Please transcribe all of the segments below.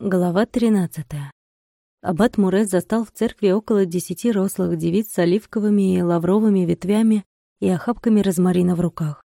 Глава 13. Аббат Мурет застал в церкви около десяти рослых девиц с оливковыми и лавровыми ветвями и охапками розмарина в руках.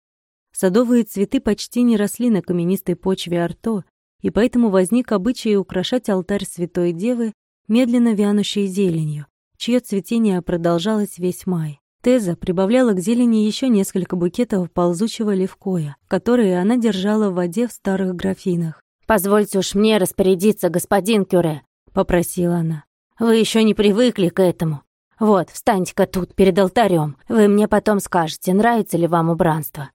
Садовые цветы почти не росли на каменистой почве Арто, и поэтому возник обычай украшать алтарь Святой Девы медленно вянущей зеленью, чье цветение продолжалось весь май. Теза прибавляла к зелени еще несколько букетов ползучего левкоя, которые она держала в воде в старых графинах. «Позвольте уж мне распорядиться, господин Кюре», — попросила она. «Вы еще не привыкли к этому. Вот, встаньте-ка тут, перед алтарем. Вы мне потом скажете, нравится ли вам убранство».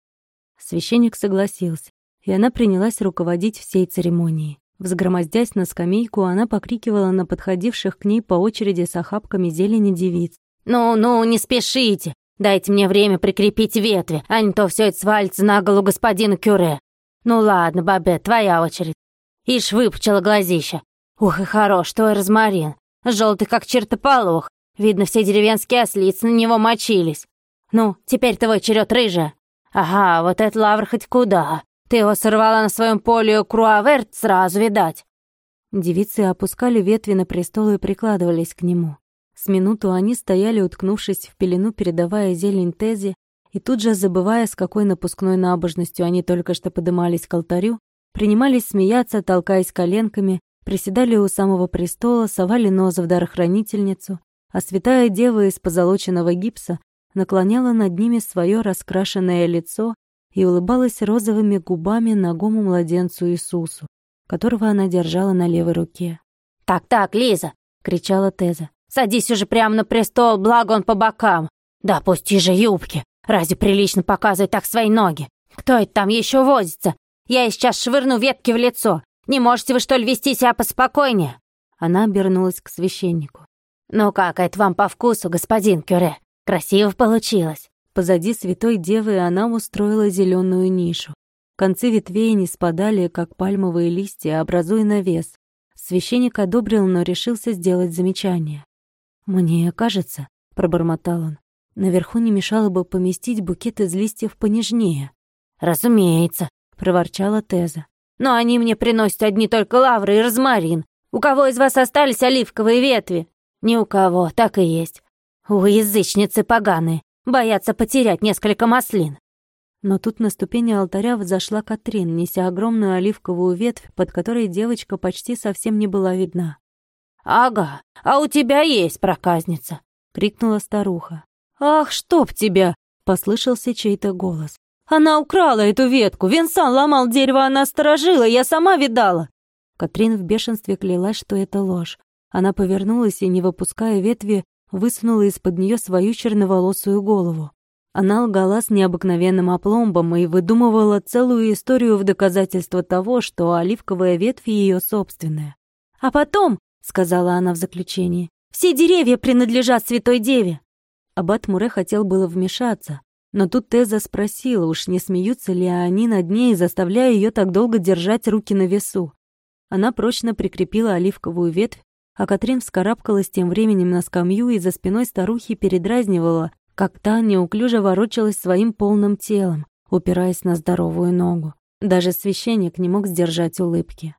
Священник согласился, и она принялась руководить всей церемонией. Взгромоздясь на скамейку, она покрикивала на подходивших к ней по очереди с охапками зелени девиц. «Ну-ну, не спешите! Дайте мне время прикрепить ветви, а не то все это свалится на голову господина Кюре. Ну ладно, Бабет, твоя очередь. Ишь выпучила глазища. Ух и хорош твой розмарин. Желтый как чертополох. Видно, все деревенские ослицы на него мочились. Ну, теперь твой черед рыжая. Ага, вот этот лавр хоть куда. Ты его сорвала на своем поле Круаверт, сразу видать. Девицы опускали ветви на престол и прикладывались к нему. С минуту они стояли, уткнувшись в пелену, передавая зелень Тези, и тут же, забывая, с какой напускной набожностью они только что подымались к алтарю, принимались смеяться, толкаясь коленками, приседали у самого престола, совали нос в дарохранительницу, а святая дева из позолоченного гипса наклоняла над ними свое раскрашенное лицо и улыбалась розовыми губами ногому младенцу Иисусу, которого она держала на левой руке. «Так-так, Лиза!» — кричала Теза. «Садись уже прямо на престол, благо он по бокам. Да пусти же юбки! Разве прилично показывать так свои ноги? Кто это там еще возится? Я ей сейчас швырну ветки в лицо. Не можете вы, что ли, вести себя поспокойнее?» Она обернулась к священнику. «Ну как, это вам по вкусу, господин Кюре? Красиво получилось». Позади святой девы она устроила зеленую нишу. Концы ветвей не спадали, как пальмовые листья, образуя навес. Священник одобрил, но решился сделать замечание. «Мне кажется», — пробормотал он, — «наверху не мешало бы поместить букет из листьев понежнее». «Разумеется», — проворчала Теза. «Но они мне приносят одни только лавры и розмарин. У кого из вас остались оливковые ветви?» «Ни у кого, так и есть. У язычницы поганые, боятся потерять несколько маслин». Но тут на ступени алтаря взошла Катрин, неся огромную оливковую ветвь, под которой девочка почти совсем не была видна. «Ага, а у тебя есть проказница!» — крикнула старуха. «Ах, чтоб тебя!» — послышался чей-то голос. Она украла эту ветку. Винсан ломал дерево, она сторожила, я сама видала. Катрин в бешенстве клялась, что это ложь. Она повернулась и, не выпуская ветви, высунула из-под нее свою черноволосую голову. Она лгала с необыкновенным опломбом и выдумывала целую историю в доказательство того, что оливковая ветвь ее собственная. «А потом», — сказала она в заключении, — «все деревья принадлежат Святой Деве». Аббат Муре хотел было вмешаться, но тут Теза спросила, уж не смеются ли они над ней, заставляя ее так долго держать руки на весу. Она прочно прикрепила оливковую ветвь, а Катрин вскарабкалась тем временем на скамью и за спиной старухи передразнивала, как та неуклюже ворочалась своим полным телом, упираясь на здоровую ногу. Даже священник не мог сдержать улыбки.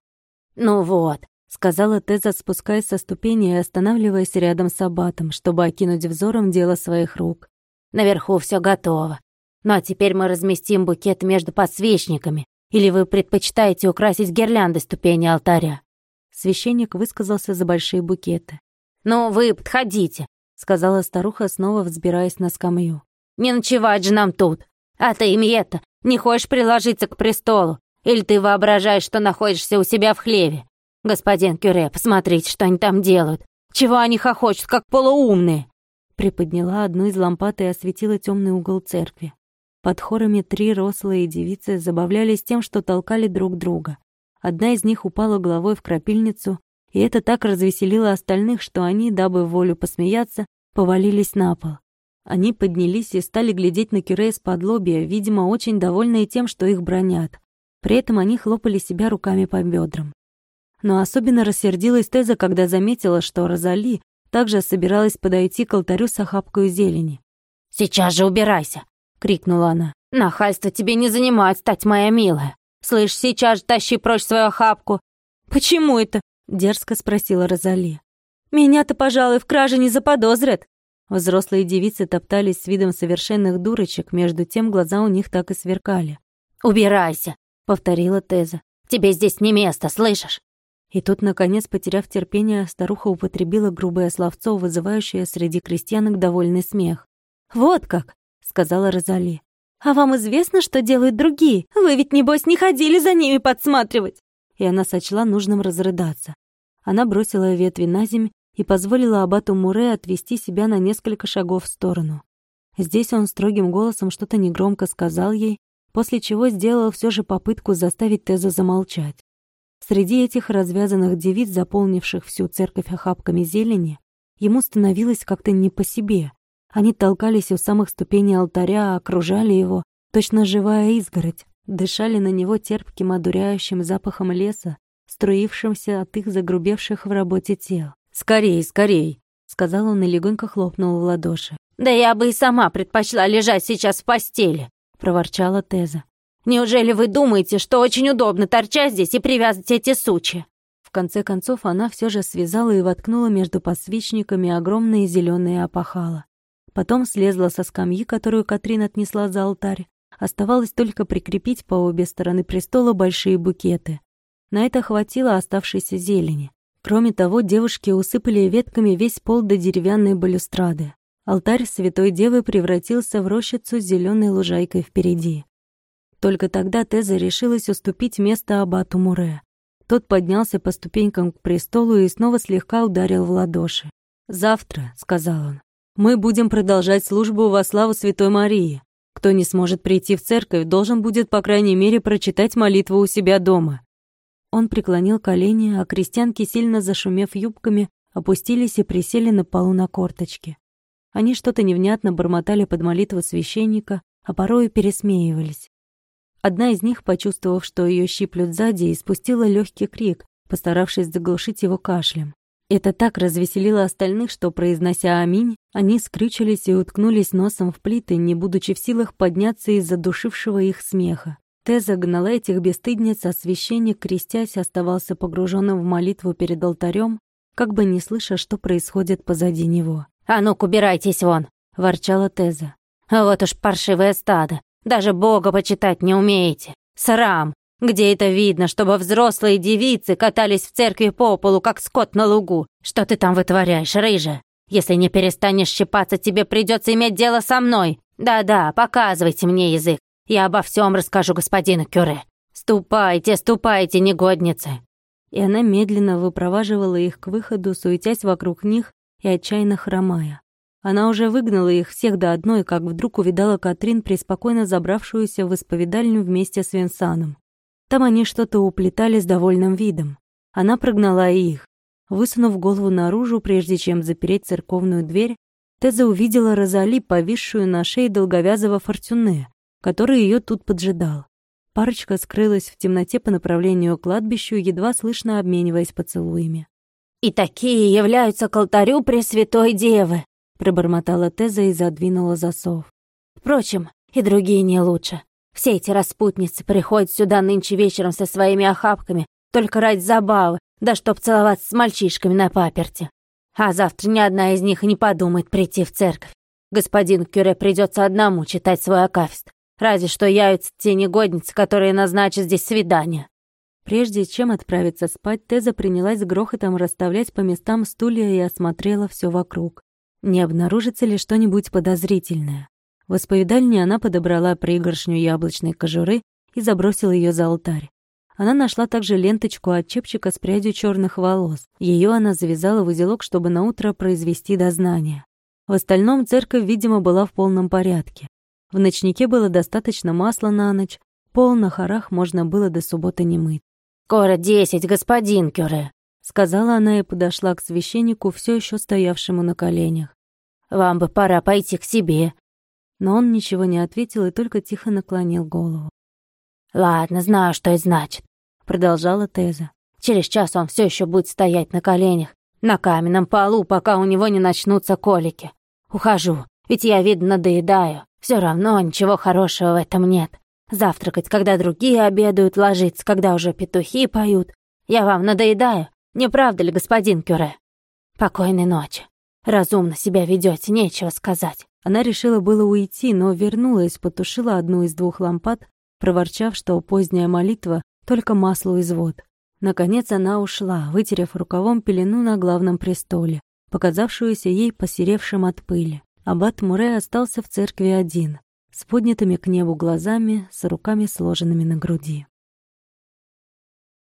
«Ну вот», — сказала Теза, спускаясь со ступени и останавливаясь рядом с аббатом, чтобы окинуть взором дело своих рук. Наверху все готово. Ну а теперь мы разместим букет между подсвечниками. Или вы предпочитаете украсить гирлянды ступени алтаря?» Священник высказался за большие букеты. «Ну, вы подходите», — сказала старуха, снова взбираясь на скамью. «Не ночевать же нам тут. А ты, Имьета, не хочешь приложиться к престолу? Или ты воображаешь, что находишься у себя в хлеве? Господин Кюре, посмотрите, что они там делают. Чего они хохочут, как полуумные? Приподняла одну из лампад и осветила темный угол церкви. Под хорами три рослые девицы забавлялись тем, что толкали друг друга. Одна из них упала головой в крапильницу, и это так развеселило остальных, что они, дабы волю посмеяться, повалились на пол. Они поднялись и стали глядеть на Кюре из-под лобья, видимо, очень довольные тем, что их бронят. При этом они хлопали себя руками по бедрам. Но особенно рассердилась Теза, когда заметила, что Розали, также собиралась подойти к алтарю с охапкой зелени. «Сейчас же убирайся!» — крикнула она. «Нахальство тебе не занимать, стать моя милая! Слышь, сейчас же тащи прочь свою охапку!» «Почему это?» Дерзко спросила Розали. «Меня-то, пожалуй, в краже не заподозрят». Взрослые девицы топтались с видом совершенных дурочек, между тем глаза у них так и сверкали. «Убирайся», — повторила Теза. «Тебе здесь не место, слышишь?» И тут, наконец, потеряв терпение, старуха употребила грубое словцо, вызывающее среди крестьянок довольный смех. «Вот как!» — сказала Розали. «А вам известно, что делают другие? Вы ведь, небось, не ходили за ними подсматривать!» И она сочла нужным разрыдаться. Она бросила ветви на земь и позволила абату Муре отвести себя на несколько шагов в сторону. Здесь он строгим голосом что-то негромко сказал ей, после чего сделал все же попытку заставить Тезу замолчать. Среди этих развязанных девиц, заполнивших всю церковь охапками зелени, ему становилось как-то не по себе. Они толкались у самых ступеней алтаря, окружали его, точно живая изгородь, дышали на него терпким, одуряющим запахом леса, струившимся от их загрубевших в работе тел. «Скорей, скорей!» — сказал он и легонько хлопнул в ладоши. «Да я бы и сама предпочла лежать сейчас в постели!» — проворчала Теза. Неужели вы думаете, что очень удобно торчать здесь и привязать эти сучи?» В конце концов, она все же связала и воткнула между подсвечниками огромные зеленые опахала. Потом слезла со скамьи, которую Катрин отнесла за алтарь. Оставалось только прикрепить по обе стороны престола большие букеты. На это хватило оставшейся зелени. Кроме того, девушки усыпали ветками весь пол до деревянной балюстрады. Алтарь Святой Девы превратился в рощицу с зеленой лужайкой впереди. Только тогда Теза решилась уступить место абату Муре. Тот поднялся по ступенькам к престолу и снова слегка ударил в ладоши. «Завтра», — сказал он, — «мы будем продолжать службу во славу Святой Марии. Кто не сможет прийти в церковь, должен будет, по крайней мере, прочитать молитву у себя дома». Он преклонил колени, а крестьянки, сильно зашумев юбками, опустились и присели на полу на корточки. Они что-то невнятно бормотали под молитву священника, а порой пересмеивались. Одна из них, почувствовав, что ее щиплют сзади, испустила легкий крик, постаравшись заглушить его кашлем. Это так развеселило остальных, что, произнося «Аминь», они скрючились и уткнулись носом в плиты, не будучи в силах подняться из-за душившего их смеха. Теза гнала этих бесстыдниц, а священник, крестясь, оставался погруженным в молитву перед алтарем, как бы не слыша, что происходит позади него. «А ну-ка, убирайтесь вон!» — ворчала Теза. «А вот уж паршивое стадо! Даже Бога почитать не умеете. Срам! Где это видно, чтобы взрослые девицы катались в церкви по полу, как скот на лугу? Что ты там вытворяешь, рыжа? Если не перестанешь щипаться, тебе придется иметь дело со мной. Да-да, показывайте мне язык. Я обо всем расскажу господину Кюре. Ступайте, ступайте, негодницы!» И она медленно выпроваживала их к выходу, суетясь вокруг них и отчаянно хромая. Она уже выгнала их всех до одной, как вдруг увидала Катрин, преспокойно забравшуюся в исповедальню вместе с Винсаном. Там они что-то уплетали с довольным видом. Она прогнала их. Высунув голову наружу, прежде чем запереть церковную дверь, Теза увидела Розали, повисшую на шее долговязого фортюне, который ее тут поджидал. Парочка скрылась в темноте по направлению к кладбищу, едва слышно обмениваясь поцелуями. «И такие являются к алтарю Пресвятой Девы!» Пробормотала Теза и задвинула засов. Впрочем, и другие не лучше. Все эти распутницы приходят сюда нынче вечером со своими охапками, только ради забавы, да чтоб целоваться с мальчишками на паперте. А завтра ни одна из них не подумает прийти в церковь. Господин Кюре придется одному читать свой акафист. Разве что явятся те негодницы, которые назначат здесь свидание. Прежде чем отправиться спать, Теза принялась грохотом расставлять по местам стулья и осмотрела все вокруг. Не обнаружится ли что-нибудь подозрительное? В исповедальне она подобрала пригоршню яблочной кожуры и забросила ее за алтарь. Она нашла также ленточку от чепчика с прядью черных волос. Ее она завязала в узелок, чтобы наутро произвести дознание. В остальном церковь, видимо, была в полном порядке. В ночнике было достаточно масла на ночь, пол на хорах можно было до субботы не мыть. «Скоро десять, господин Кюре», — сказала она и подошла к священнику, все еще стоявшему на коленях. Вам бы пора пойти к себе». Но он ничего не ответил и только тихо наклонил голову. «Ладно, знаю, что это значит», — продолжала Теза. «Через час он все еще будет стоять на коленях, на каменном полу, пока у него не начнутся колики. Ухожу, ведь я, видно, надоедаю. Все равно ничего хорошего в этом нет. Завтракать, когда другие обедают, ложиться, когда уже петухи поют. Я вам надоедаю. Не правда ли, господин Кюре? Покойной ночи. Разумно себя ведете, нечего сказать. Она решила было уйти, но вернулась, потушила одну из двух лампад, проворчав, что поздняя молитва — только масло извод. Наконец она ушла, вытерев рукавом пелену на главном престоле, показавшуюся ей посеревшим от пыли. Аббат Муре остался в церкви один, с поднятыми к небу глазами, с руками сложенными на груди.